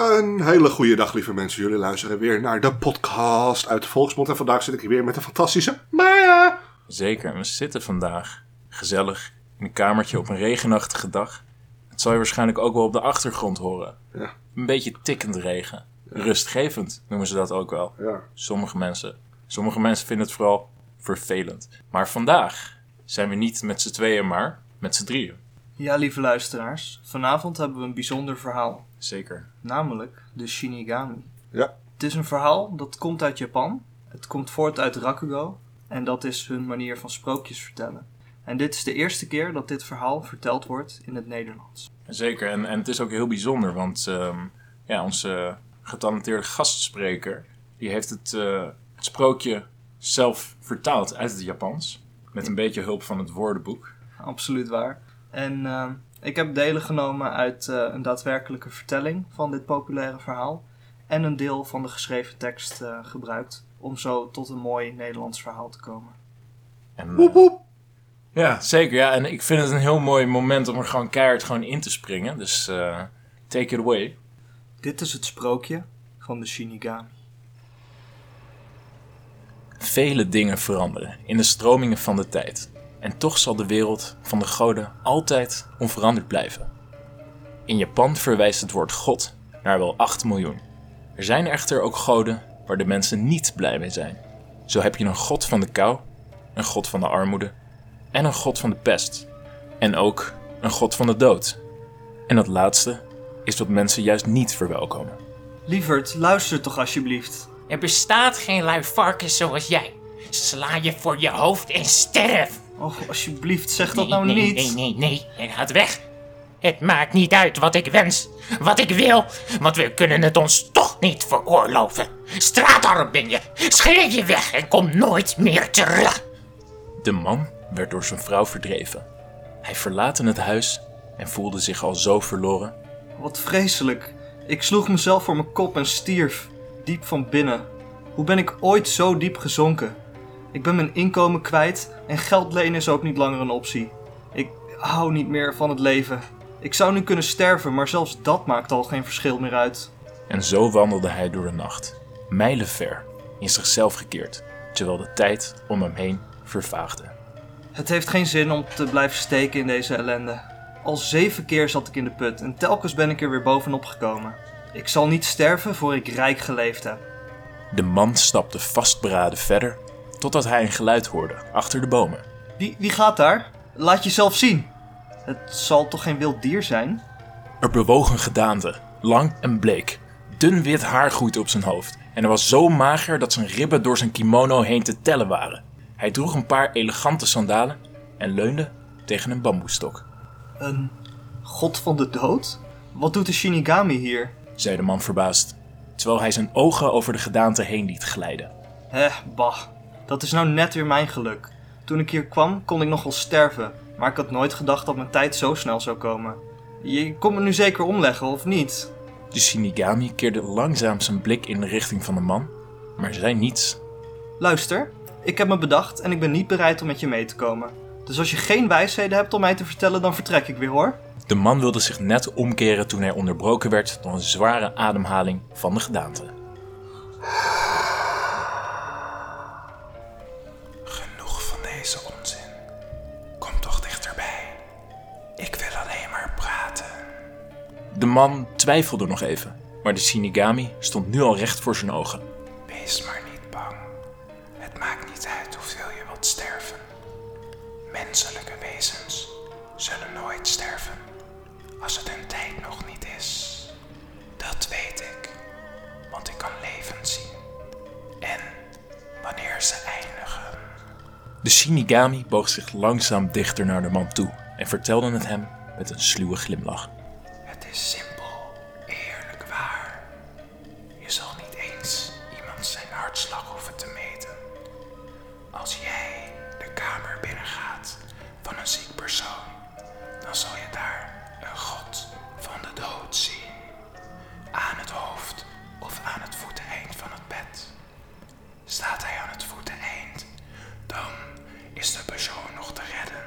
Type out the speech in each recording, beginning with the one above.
Een hele goede dag, lieve mensen. Jullie luisteren weer naar de podcast uit de Volksmond. En vandaag zit ik hier weer met de fantastische Maya. Zeker, we zitten vandaag gezellig in een kamertje op een regenachtige dag. Het zal je waarschijnlijk ook wel op de achtergrond horen. Ja. Een beetje tikkend regen. Rustgevend noemen ze dat ook wel. Ja. Sommige mensen. Sommige mensen vinden het vooral vervelend. Maar vandaag zijn we niet met z'n tweeën, maar met z'n drieën. Ja, lieve luisteraars, vanavond hebben we een bijzonder verhaal, Zeker. namelijk de Shinigami. Ja. Het is een verhaal dat komt uit Japan. Het komt voort uit Rakugo en dat is hun manier van sprookjes vertellen. En dit is de eerste keer dat dit verhaal verteld wordt in het Nederlands. Zeker, en, en het is ook heel bijzonder, want ehm, ja, onze getalenteerde gastspreker, die heeft het, eh, het sprookje zelf vertaald uit het Japans. Met een beetje hulp van het woordenboek. Absoluut waar. En eh, ik heb delen genomen uit eh, een daadwerkelijke vertelling van dit populaire verhaal. En een deel van de geschreven tekst eh, gebruikt om zo tot een mooi Nederlands verhaal te komen. En, eh, Woep woep. ja, zeker. Ja, en ik vind het een heel mooi moment om er gewoon keihard gewoon in te springen. Dus eh, take it away. Dit is het sprookje van de Shinigami. Vele dingen veranderen in de stromingen van de tijd. En toch zal de wereld van de goden altijd onveranderd blijven. In Japan verwijst het woord God naar wel 8 miljoen. Er zijn echter ook goden waar de mensen niet blij mee zijn. Zo heb je een god van de kou, een god van de armoede en een god van de pest. En ook een god van de dood. En dat laatste is wat mensen juist niet verwelkomen. Lieverd, luister toch alsjeblieft. Er bestaat geen lui varkens zoals jij. Sla je voor je hoofd en sterf. Oh, alsjeblieft, zeg dat nee, nou nee, niet. Nee, nee, nee. En gaat weg. Het maakt niet uit wat ik wens, wat ik wil, want we kunnen het ons toch niet veroorloven. Straatarm ben je. Scheer je weg en kom nooit meer terug. De man werd door zijn vrouw verdreven. Hij verlaten het huis en voelde zich al zo verloren. Wat vreselijk. Ik sloeg mezelf voor mijn kop en stierf. Diep van binnen. Hoe ben ik ooit zo diep gezonken? Ik ben mijn inkomen kwijt en geld lenen is ook niet langer een optie. Ik hou niet meer van het leven. Ik zou nu kunnen sterven, maar zelfs dat maakt al geen verschil meer uit. En zo wandelde hij door de nacht, mijlenver, in zichzelf gekeerd, terwijl de tijd om hem heen vervaagde. Het heeft geen zin om te blijven steken in deze ellende. Al zeven keer zat ik in de put en telkens ben ik er weer bovenop gekomen. Ik zal niet sterven voor ik rijk geleefd heb. De man stapte vastberaden verder, totdat hij een geluid hoorde achter de bomen. Wie, wie gaat daar? Laat jezelf zien. Het zal toch geen wild dier zijn? Er bewoog een gedaante, lang en bleek. Dun wit haar groeide op zijn hoofd en hij was zo mager dat zijn ribben door zijn kimono heen te tellen waren. Hij droeg een paar elegante sandalen en leunde tegen een bamboestok. Een god van de dood? Wat doet de Shinigami hier? zei de man verbaasd, terwijl hij zijn ogen over de gedaante heen liet glijden. Hè, bah. Dat is nou net weer mijn geluk. Toen ik hier kwam, kon ik nog wel sterven. Maar ik had nooit gedacht dat mijn tijd zo snel zou komen. Je komt me nu zeker omleggen, of niet? De Shinigami keerde langzaam zijn blik in de richting van de man, maar zei niets. Luister, ik heb me bedacht en ik ben niet bereid om met je mee te komen. Dus als je geen wijsheden hebt om mij te vertellen, dan vertrek ik weer hoor. De man wilde zich net omkeren toen hij onderbroken werd door een zware ademhaling van de gedaante. De man twijfelde nog even, maar de Shinigami stond nu al recht voor zijn ogen. Wees maar niet bang. Het maakt niet uit hoeveel je wilt sterven. Menselijke wezens zullen nooit sterven als het hun tijd nog niet is. Dat weet ik, want ik kan leven zien. En wanneer ze eindigen. De Shinigami boog zich langzaam dichter naar de man toe en vertelde het hem met een sluwe glimlach. is de persoon nog te redden.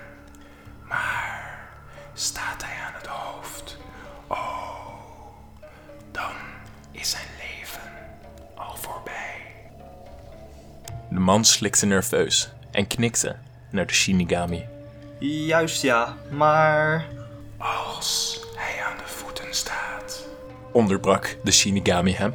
Maar staat hij aan het hoofd, oh, dan is zijn leven al voorbij. De man slikte nerveus en knikte naar de Shinigami. Juist ja, maar. Als hij aan de voeten staat, onderbrak de Shinigami hem.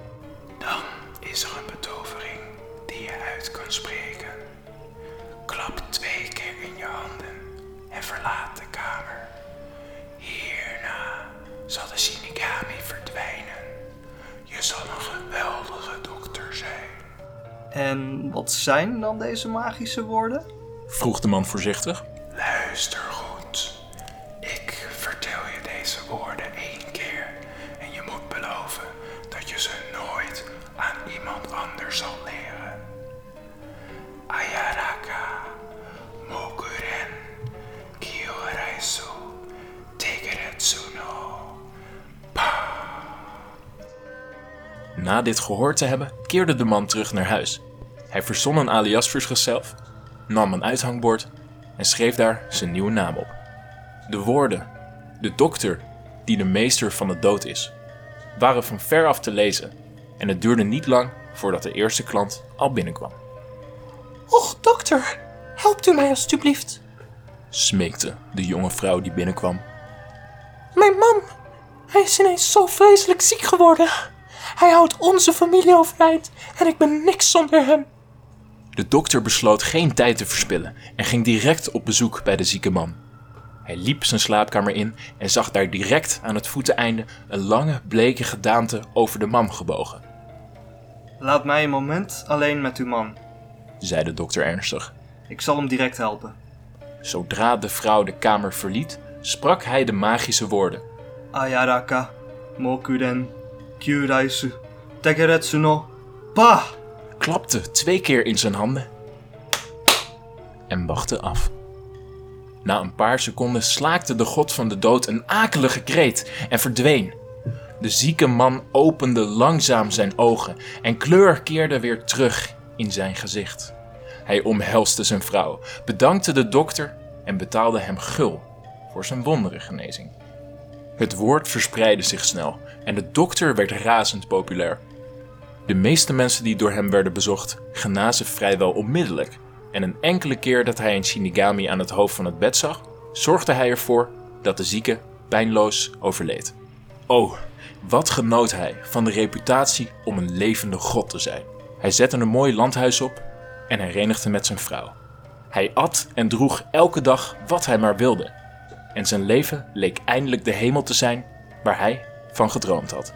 En wat zijn dan deze magische woorden? Vroeg de man voorzichtig. Luister goed. Ik vertel je deze woorden één keer en je moet beloven dat je ze nooit aan iemand anders zal leren. Ayaraka, Mokuren, Kyoraisu, Tegeretsu no. Na dit gehoord te hebben, keerde de man terug naar huis. Hij verzon een alias voor zichzelf, nam een uithangbord en schreef daar zijn nieuwe naam op. De woorden, de dokter die de meester van de dood is, waren van ver af te lezen en het duurde niet lang voordat de eerste klant al binnenkwam. Och, dokter, helpt u mij alstublieft. Smeekte de jonge vrouw die binnenkwam. Mijn man, hij is ineens zo vreselijk ziek geworden. Hij houdt onze familie overeind en ik ben niks zonder hem. De dokter besloot geen tijd te verspillen en ging direct op bezoek bij de zieke man. Hij liep zijn slaapkamer in en zag daar direct aan het voeteneinde een lange, bleke gedaante over de man gebogen, Laat mij een moment alleen met uw man. zei de dokter ernstig. Ik zal hem direct helpen. Zodra de vrouw de kamer verliet, sprak hij de magische woorden. Ayaraka, Mokuren, Kyuraisu, Tegeretsu no. Pa! Klapte twee keer in zijn handen en wachtte af. Na een paar seconden slaakte de god van de dood een akelige kreet en verdween. De zieke man opende langzaam zijn ogen en kleur keerde weer terug in zijn gezicht. Hij omhelste zijn vrouw, bedankte de dokter en betaalde hem gul voor zijn wonderengenezing. Het woord verspreidde zich snel en de dokter werd razend populair. De meeste mensen die door hem werden bezocht, genazen vrijwel onmiddellijk. En een enkele keer dat hij een Shinigami aan het hoofd van het bed zag, zorgde hij ervoor dat de zieke pijnloos overleed. Oh, wat genoot hij van de reputatie om een levende god te zijn. Hij zette een mooi landhuis op en herenigde met zijn vrouw. Hij at en droeg elke dag wat hij maar wilde. En zijn leven leek eindelijk de hemel te zijn waar hij van gedroomd had.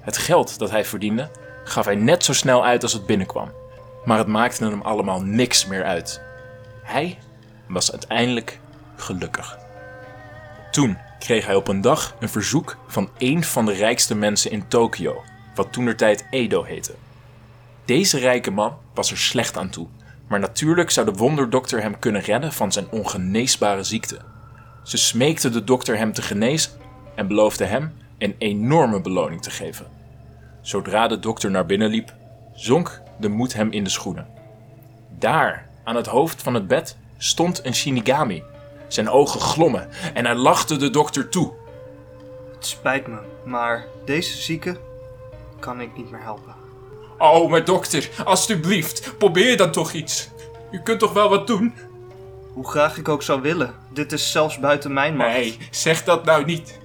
Het geld dat hij verdiende gaf hij net zo snel uit als het binnenkwam. Maar het maakte hem allemaal niks meer uit. Hij was uiteindelijk gelukkig. Toen kreeg hij op een dag een verzoek van een van de rijkste mensen in Tokio, wat toenertijd Edo heette. Deze rijke man was er slecht aan toe, maar natuurlijk zou de wonderdokter hem kunnen redden van zijn ongeneesbare ziekte. Ze smeekte de dokter hem te genezen en beloofde hem een enorme beloning te geven. Zodra de dokter naar binnen liep, zonk de moed hem in de schoenen. Daar, aan het hoofd van het bed, stond een Shinigami. Zijn ogen glommen en hij lachte de dokter toe. Het spijt me, maar deze zieke kan ik niet meer helpen. Oh, maar dokter, alstublieft, probeer dan toch iets. U kunt toch wel wat doen? Hoe graag ik ook zou willen, dit is zelfs buiten mijn macht. Nee, zeg dat nou niet.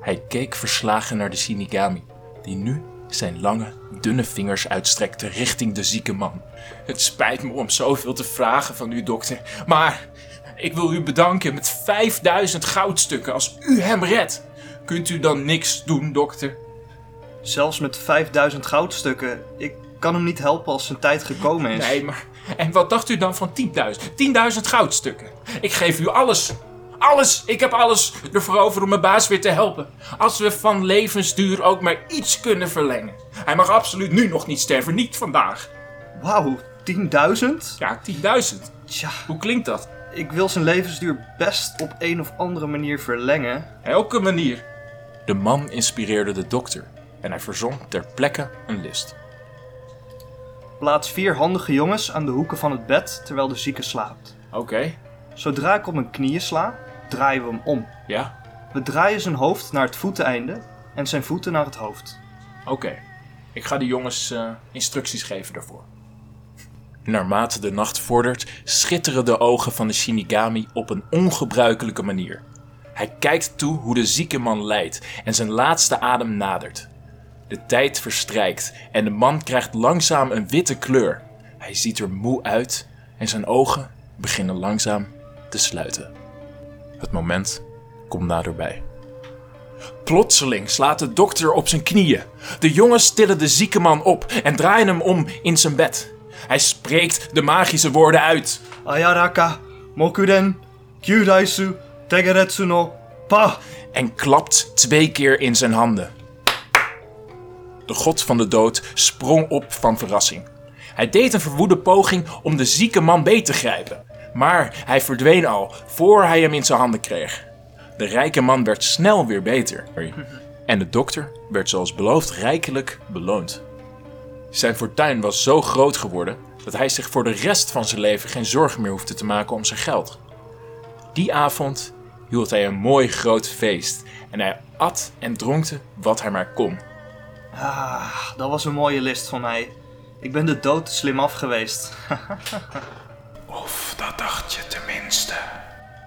Hij keek verslagen naar de Shinigami, die nu zijn lange, dunne vingers uitstrekte richting de zieke man. Het spijt me om zoveel te vragen van u, dokter, maar ik wil u bedanken met 5000 goudstukken als u hem redt. Kunt u dan niks doen, dokter? Zelfs met 5000 goudstukken, ik kan hem niet helpen als zijn tijd gekomen is. Nee, maar. En wat dacht u dan van 10.000? 10.000 goudstukken. Ik geef u alles. Alles. Ik heb alles ervoor over om mijn baas weer te helpen. Als we van levensduur ook maar iets kunnen verlengen. Hij mag absoluut nu nog niet sterven. Niet vandaag. Wauw, 10.000? Ja, 10.000. Tja, Hoe klinkt dat? ik wil zijn levensduur best op een of andere manier verlengen. Elke manier. De man inspireerde de dokter. En hij verzon ter plekke een list. Plaats vier handige jongens aan de hoeken van het bed terwijl de zieke slaapt. Oké. Zodra ik op mijn knieën sla, draaien we hem om. Ja. We draaien zijn hoofd naar het voeteneinde en zijn voeten naar het hoofd. Oké, ik ga de jongens eh, instructies geven daarvoor. Naarmate de nacht vordert, schitteren de ogen van de Shinigami op een ongebruikelijke manier. Hij kijkt toe hoe de zieke man lijdt en zijn laatste adem nadert. De tijd verstrijkt en de man krijgt langzaam een witte kleur. Hij ziet er moe uit en zijn ogen beginnen langzaam te sluiten. Het moment komt naderbij. Plotseling slaat de dokter op zijn knieën. De jongens tillen de zieke man op en draaien hem om in zijn bed. Hij spreekt de magische woorden uit. Ayaraka, Mokuden, Kyudaisu, Tegeretsu no, Pa. en klapt twee keer in zijn handen. De god van de dood sprong op van verrassing. Hij deed een verwoede poging om de zieke man beet te grijpen, maar hij verdween al voor hij hem in zijn handen kreeg. De rijke man werd snel weer beter en de dokter werd zoals beloofd rijkelijk beloond. Zijn fortuin was zo groot geworden dat hij zich voor de rest van zijn leven geen zorgen meer hoefde te maken om zijn geld. Die avond hield hij een mooi groot feest en hij at en dronkte wat hij maar kon. Ah, dat was een mooie list van mij. Ik ben de dood slim af geweest. Of dat dacht je tenminste.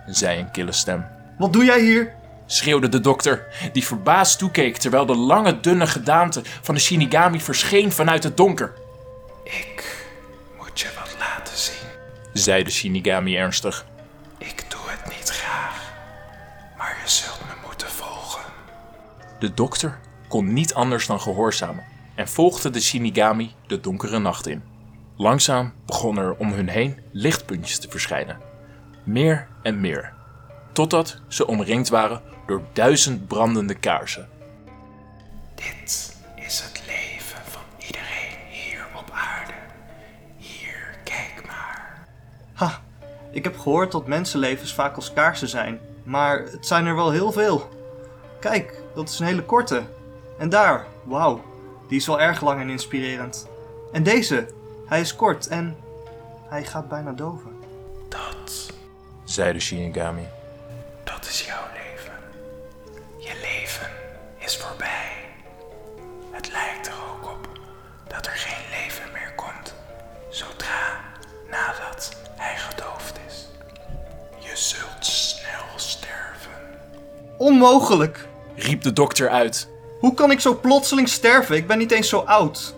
zei een kille stem. Wat doe jij hier? Schreeuwde de dokter, die verbaasd toekeek terwijl de lange dunne gedaante van de Shinigami verscheen vanuit het donker. Ik moet je wat laten zien. Zei de Shinigami ernstig. Ik doe het niet graag. Maar je zult me moeten volgen. De dokter kon niet anders dan gehoorzamen en volgde de Shinigami de donkere nacht in. Langzaam begonnen er om hun heen lichtpuntjes te verschijnen. Meer en meer. Totdat ze omringd waren door duizend brandende kaarsen. Dit is het leven van iedereen hier op aarde. Hier, kijk maar. Ha, ik heb gehoord dat mensenlevens vaak als kaarsen zijn. Maar het zijn er wel heel veel. Kijk, dat is een hele korte. En daar, wauw, die is wel erg lang en inspirerend. En deze, hij is kort en hij gaat bijna doven. Dat, Zei de Shinigami. dat is jouw leven. Je leven is voorbij. Het lijkt er ook op dat er geen leven meer komt zodra nadat hij gedoofd is. Je zult snel sterven. Onmogelijk! Riep de dokter uit. Hoe kan ik zo plotseling sterven? Ik ben niet eens zo oud.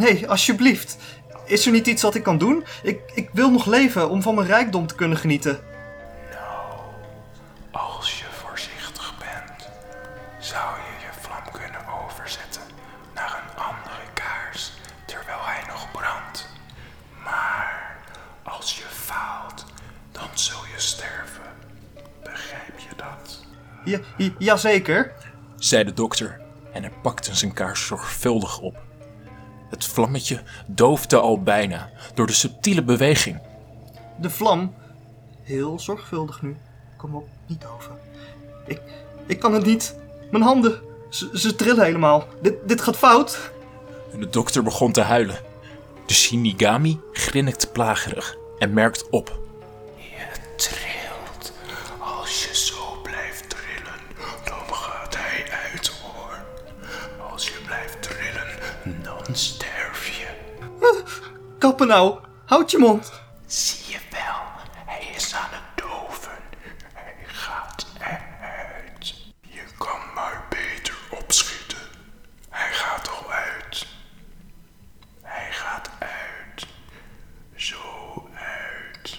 Nee, alsjeblieft. Is er niet iets wat ik kan doen? Ik, ik wil nog leven om van mijn rijkdom te kunnen genieten. Als je voorzichtig bent, zou je je vlam kunnen overzetten naar een andere kaars terwijl hij nog brandt. Maar als je faalt, dan zul je sterven. Begrijp je dat? Ja, ja, jazeker. zei de dokter en hij pakte zijn kaars zorgvuldig op. Het vlammetje doofde al bijna door de subtiele beweging. De vlam. Heel zorgvuldig nu. Kom op, niet over. Ik, ik kan het niet. Mijn handen. Ze, ze trillen helemaal. Dit, dit gaat fout. En de dokter begon te huilen. De Shinigami grinnikt plagerig en merkt op. Je trilt. Als je Kappen nou. Houd je mond. Zie je wel, hij is aan het doven. Hij gaat eruit. Je kan maar beter opschieten. Hij gaat al uit. Hij gaat uit. Zo uit.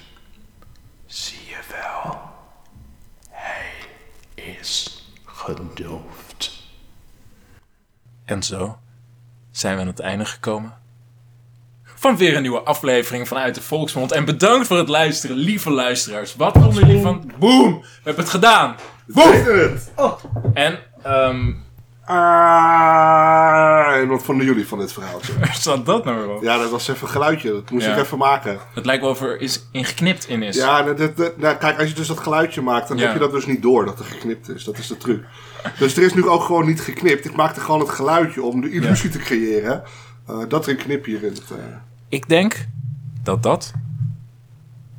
Zie je wel, hij is gedoofd. En zo zijn we aan het einde gekomen. Van weer een nieuwe aflevering vanuit de Volksmond. En bedankt voor het luisteren, lieve luisteraars. Wat vonden jullie van... Boom! We hebben het gedaan! Boom! Het? En, ehm Ah, en wat vonden jullie van dit verhaaltje? Waar staat dat nou weer op? Ja, dat was even een geluidje. Dat moest Ja. ik even maken. Het lijkt wel of er is ingeknipt in is. Ja, nou, dat- dat- nou, kijk, als je dus dat geluidje maakt, dan Ja. heb je dat dus niet door dat er geknipt is. Dat is de truc. Dus er is nu ook gewoon niet geknipt. Ik maakte gewoon het geluidje om de illusie te creëren eh, dat er een knipje in het... eh, Ik denk dat dat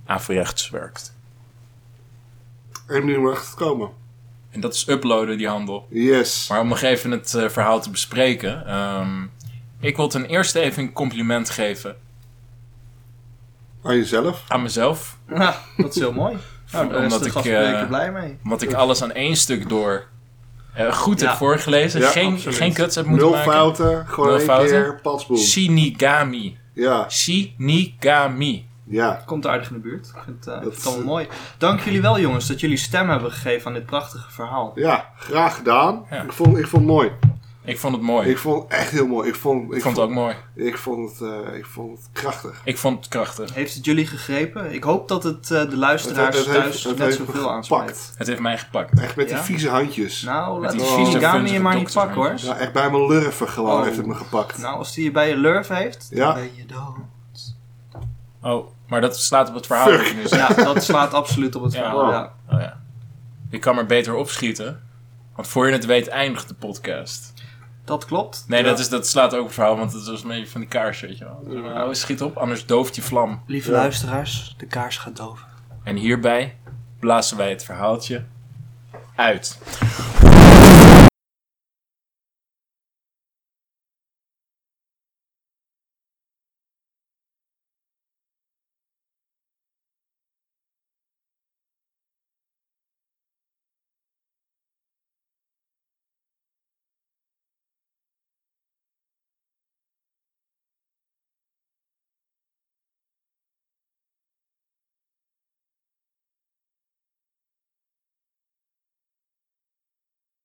averechts werkt. En nu mag het komen. En dat is uploaden, die handel. Yes. Maar om nog even het eh, verhaal te bespreken. ehm, ik wil ten eerste even een compliment geven Aan jezelf. aan mezelf. Nou, dat is heel mooi. Nou, daar is Omdat de ik, eh, blij mee. Omdat ik alles aan één stuk door eh, goed Ja. heb voorgelezen. Ja, geen, absoluut. geen cuts heb moeten Nul maken. fouten, gewoon Nul één fouten. keer, patsboom. Shinigami. Ja, Shinigami. ja. Komt aardig in de buurt. Ik vind, eh, het Dat- allemaal mooi. Dank jullie wel, jongens, dat jullie stem hebben gegeven aan dit prachtige verhaal. Ja, graag gedaan. Ja. Ik, vond, ik vond het mooi. Ik vond het mooi. Ik vond het echt heel mooi. Ik vond, ik vond het ook mooi. Ik vond het, eh, ik vond het krachtig. Ik vond het krachtig. Heeft het jullie gegrepen? Ik hoop dat het eh, de luisteraars Het- het thuis heeft- het net heeft zoveel aanspreekt. Het heeft mij gepakt. Echt met die vieze handjes. Nou, laat die die vieze, vunzige je maar niet pakken hoor. Ja, echt bij mijn lurven gewoon Oh. heeft het me gepakt. Nou, als die je bij je lurf heeft, Ja. dan ben je dood. Oh, maar dat slaat op het verhaal. Nu Ja, dat slaat absoluut op het Ja. verhaal. Ja. Oh ja. Ik kan maar beter opschieten. Want voor je het weet eindigt de podcast. Dat klopt. Nee, Ja. dat, is, dat slaat ook het verhaal, want het was een beetje van die kaars, weet je wel. Nou, schiet op, anders dooft je vlam. Lieve Ja. luisteraars, de kaars gaat doven. En hierbij blazen wij het verhaaltje uit.